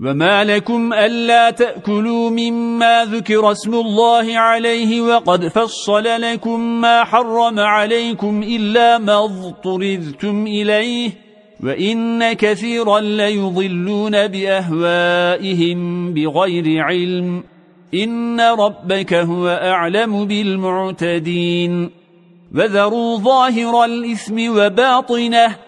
وما لكم ألا تأكلوا مما ذكر اسم الله عليه وقد فصل لكم ما حرم عليكم إلا ما اضطرذتم إليه وإن كثيرا ليضلون بأهوائهم بغير علم إن ربك هو أعلم بالمعتدين وذروا ظاهر الإثم وباطنه